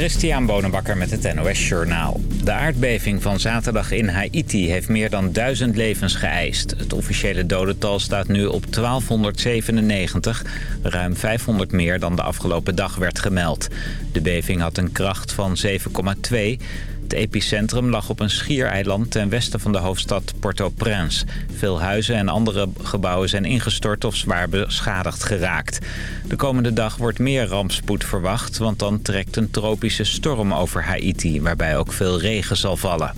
Christian Bonenbakker met het NOS Journaal. De aardbeving van zaterdag in Haiti heeft meer dan duizend levens geëist. Het officiële dodental staat nu op 1297, ruim 500 meer dan de afgelopen dag werd gemeld. De beving had een kracht van 7,2. Het epicentrum lag op een schiereiland ten westen van de hoofdstad Port-au-Prince. Veel huizen en andere gebouwen zijn ingestort of zwaar beschadigd geraakt. De komende dag wordt meer rampspoed verwacht, want dan trekt een tropische storm over Haiti, waarbij ook veel regen zal vallen.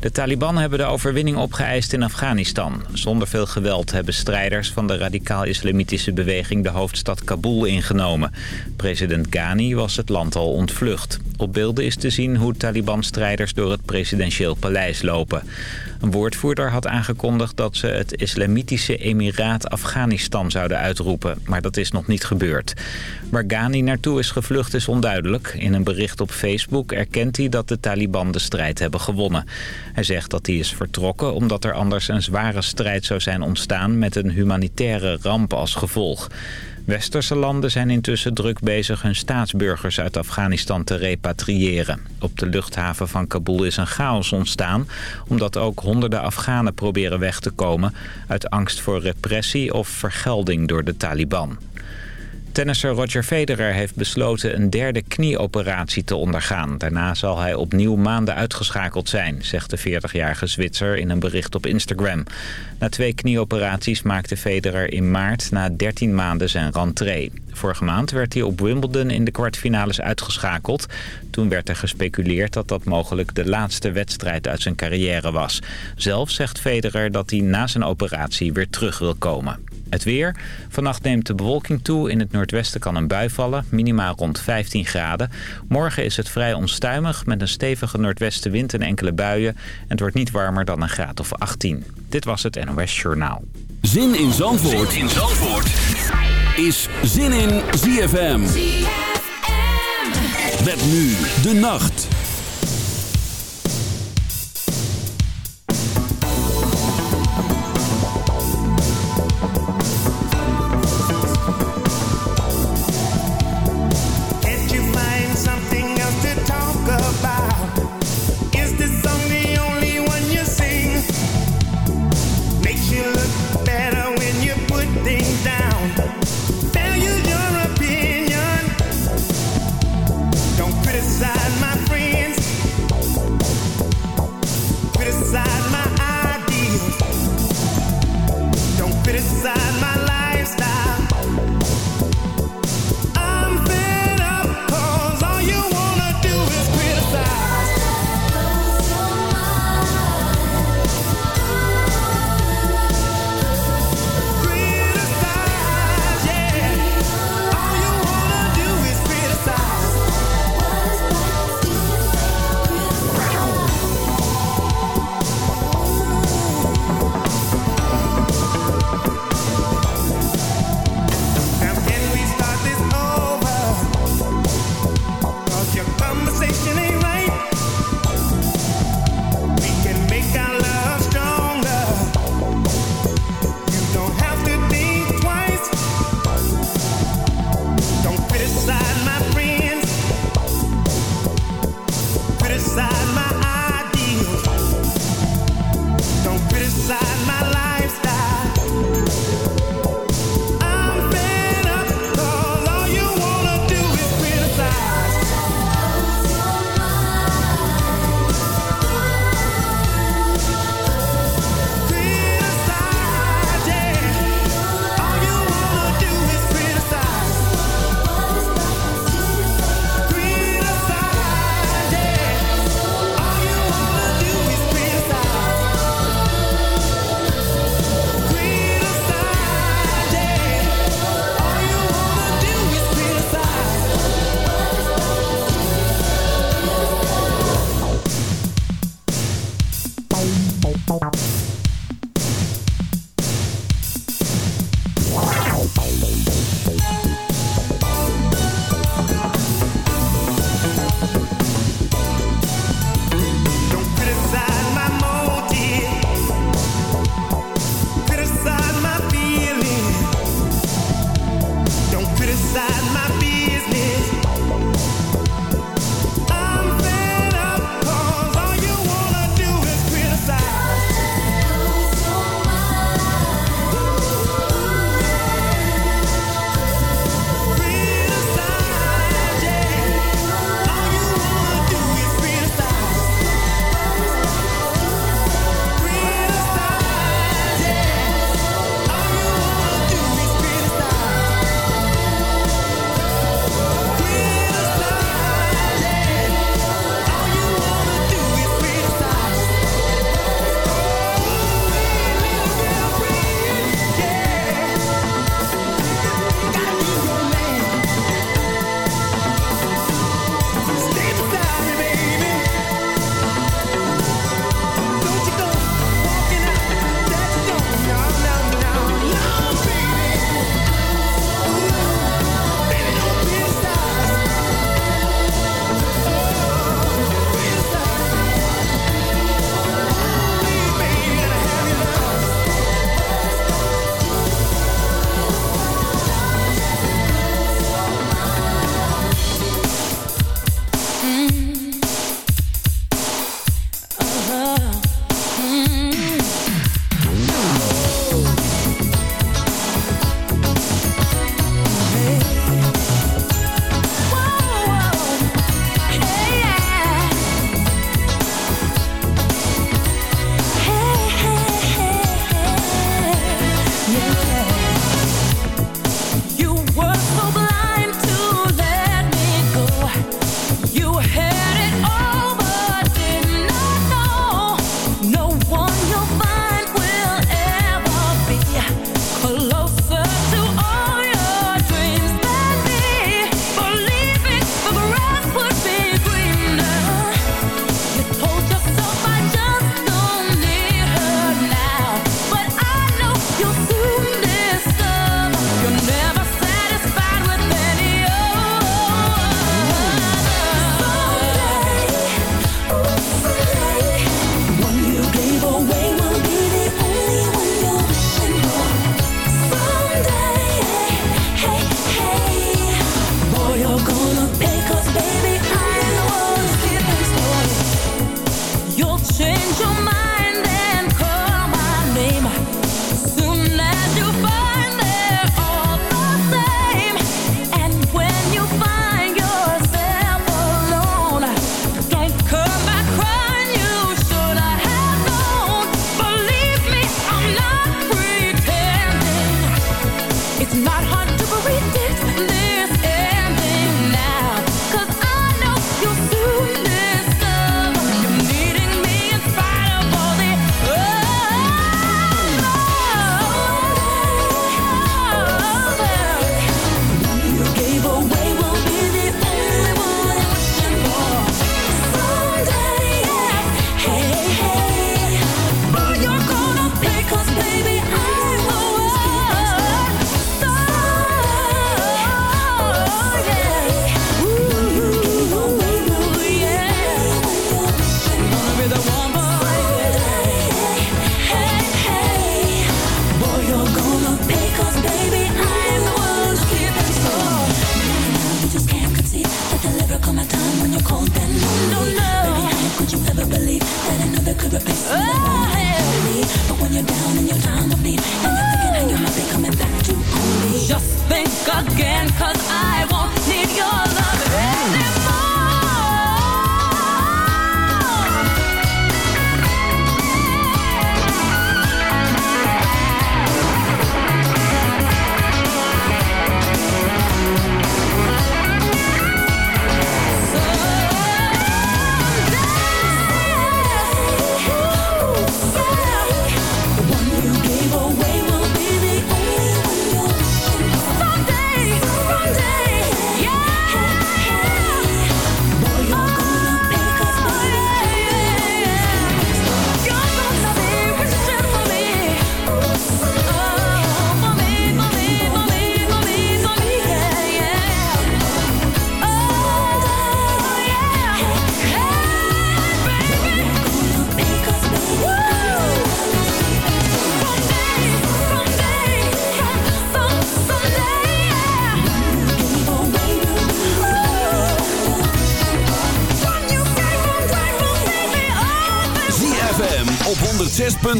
De Taliban hebben de overwinning opgeëist in Afghanistan. Zonder veel geweld hebben strijders van de radicaal-islamitische beweging de hoofdstad Kabul ingenomen. President Ghani was het land al ontvlucht. Op beelden is te zien hoe Taliban-strijders door het presidentieel paleis lopen. Een woordvoerder had aangekondigd dat ze het Islamitische Emiraat Afghanistan zouden uitroepen. Maar dat is nog niet gebeurd. Waar Ghani naartoe is gevlucht is onduidelijk. In een bericht op Facebook erkent hij dat de Taliban de strijd hebben gewonnen. Hij zegt dat hij is vertrokken omdat er anders een zware strijd zou zijn ontstaan... met een humanitaire ramp als gevolg. Westerse landen zijn intussen druk bezig hun staatsburgers uit Afghanistan te repatriëren. Op de luchthaven van Kabul is een chaos ontstaan... omdat ook honderden Afghanen proberen weg te komen... uit angst voor repressie of vergelding door de Taliban. Tennisser Roger Federer heeft besloten een derde knieoperatie te ondergaan. Daarna zal hij opnieuw maanden uitgeschakeld zijn, zegt de 40-jarige Zwitser in een bericht op Instagram. Na twee knieoperaties maakte Federer in maart na 13 maanden zijn rentree. Vorige maand werd hij op Wimbledon in de kwartfinales uitgeschakeld. Toen werd er gespeculeerd dat dat mogelijk de laatste wedstrijd uit zijn carrière was. Zelf zegt Federer dat hij na zijn operatie weer terug wil komen. Het weer. Vannacht neemt de bewolking toe. In het noordwesten kan een bui vallen. Minimaal rond 15 graden. Morgen is het vrij onstuimig met een stevige noordwestenwind en enkele buien. En het wordt niet warmer dan een graad of 18. Dit was het NOS Journaal. Zin in Zandvoort, zin in Zandvoort. is Zin in ZFM. ZFM. Met nu de nacht.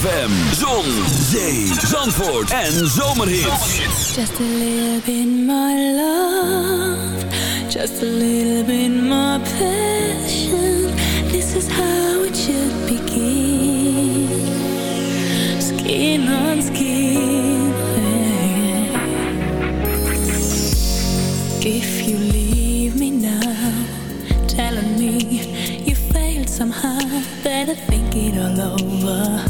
ZFM, zon, zee, zandvoort en zomerhits. Just a little bit more love, just a little bit more passion. This is how it should begin. Skin on skin. If you leave me now, telling me you failed somehow, better think it all over.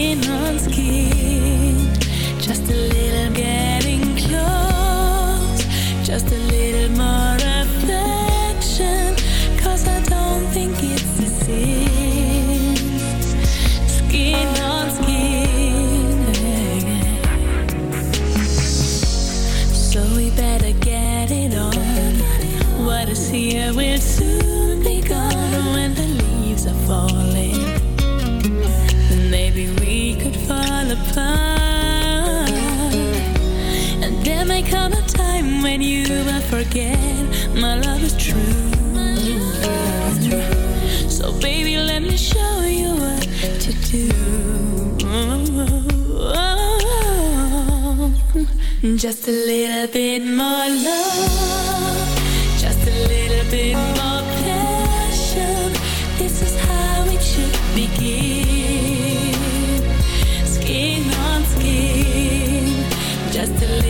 Skin on skin. When you will forget my love is true. So baby, let me show you what to do. Just a little bit more love, just a little bit more passion. This is how it should begin. Skin on skin, just a little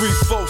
three, four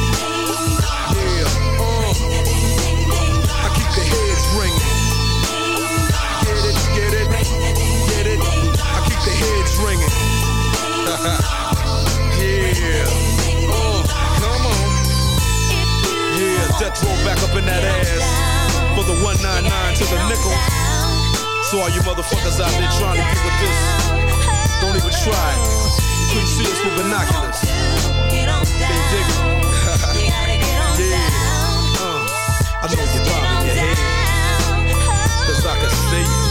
Heads ringing. yeah, uh, come on. Yeah, Death Row back up in that ass for the 199 to the nickel. So all you motherfuckers out there trying to get with this, don't even try it. You couldn't see us with binoculars. They dig it. Yeah. Uh, I know you're bobbing your head, cause I can see you.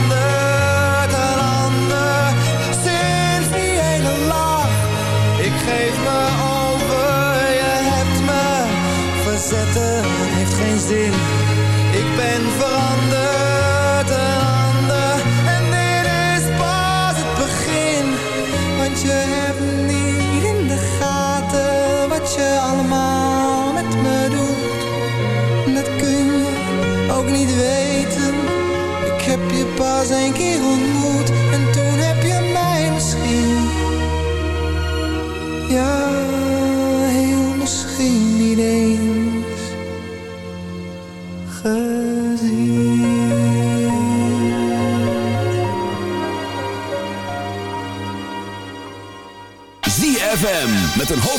zetten heeft geen zin. Ik ben van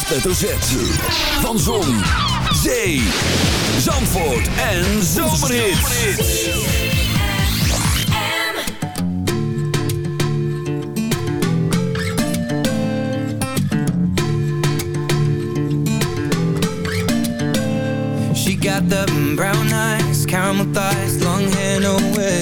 hoofdletter zet Van Zon, Zee, Zandvoort en Zomerhits. She got the brown eyes, caramel thighs, long hair, no way.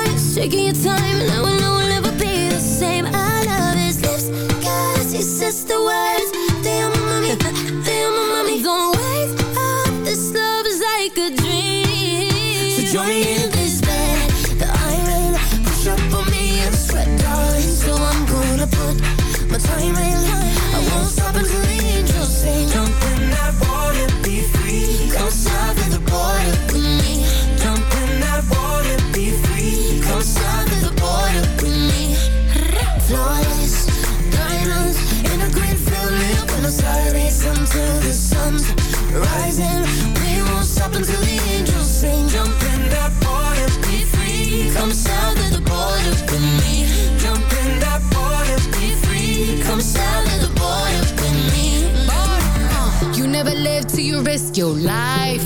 shaking your time, and I know we'll never be the same. I love his lips, cause he says the words. Te amo, mami, te amo, mami. Don't wake up, this love is like a dream. So join me until the sun's rising. We won't stop until the angels sing. Jump in that water, be free. Come south of the border with me. Jump in that water, be free. Come south of the border with me. You never live till you risk your life.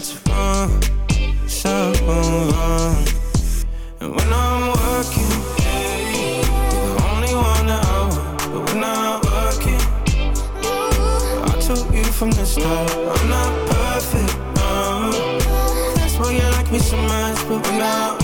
such fun, so wrong. And when I'm working, you're the only one I want. But when I'm working, I took you from the start. I'm not perfect, no. That's why you like me so much, but when I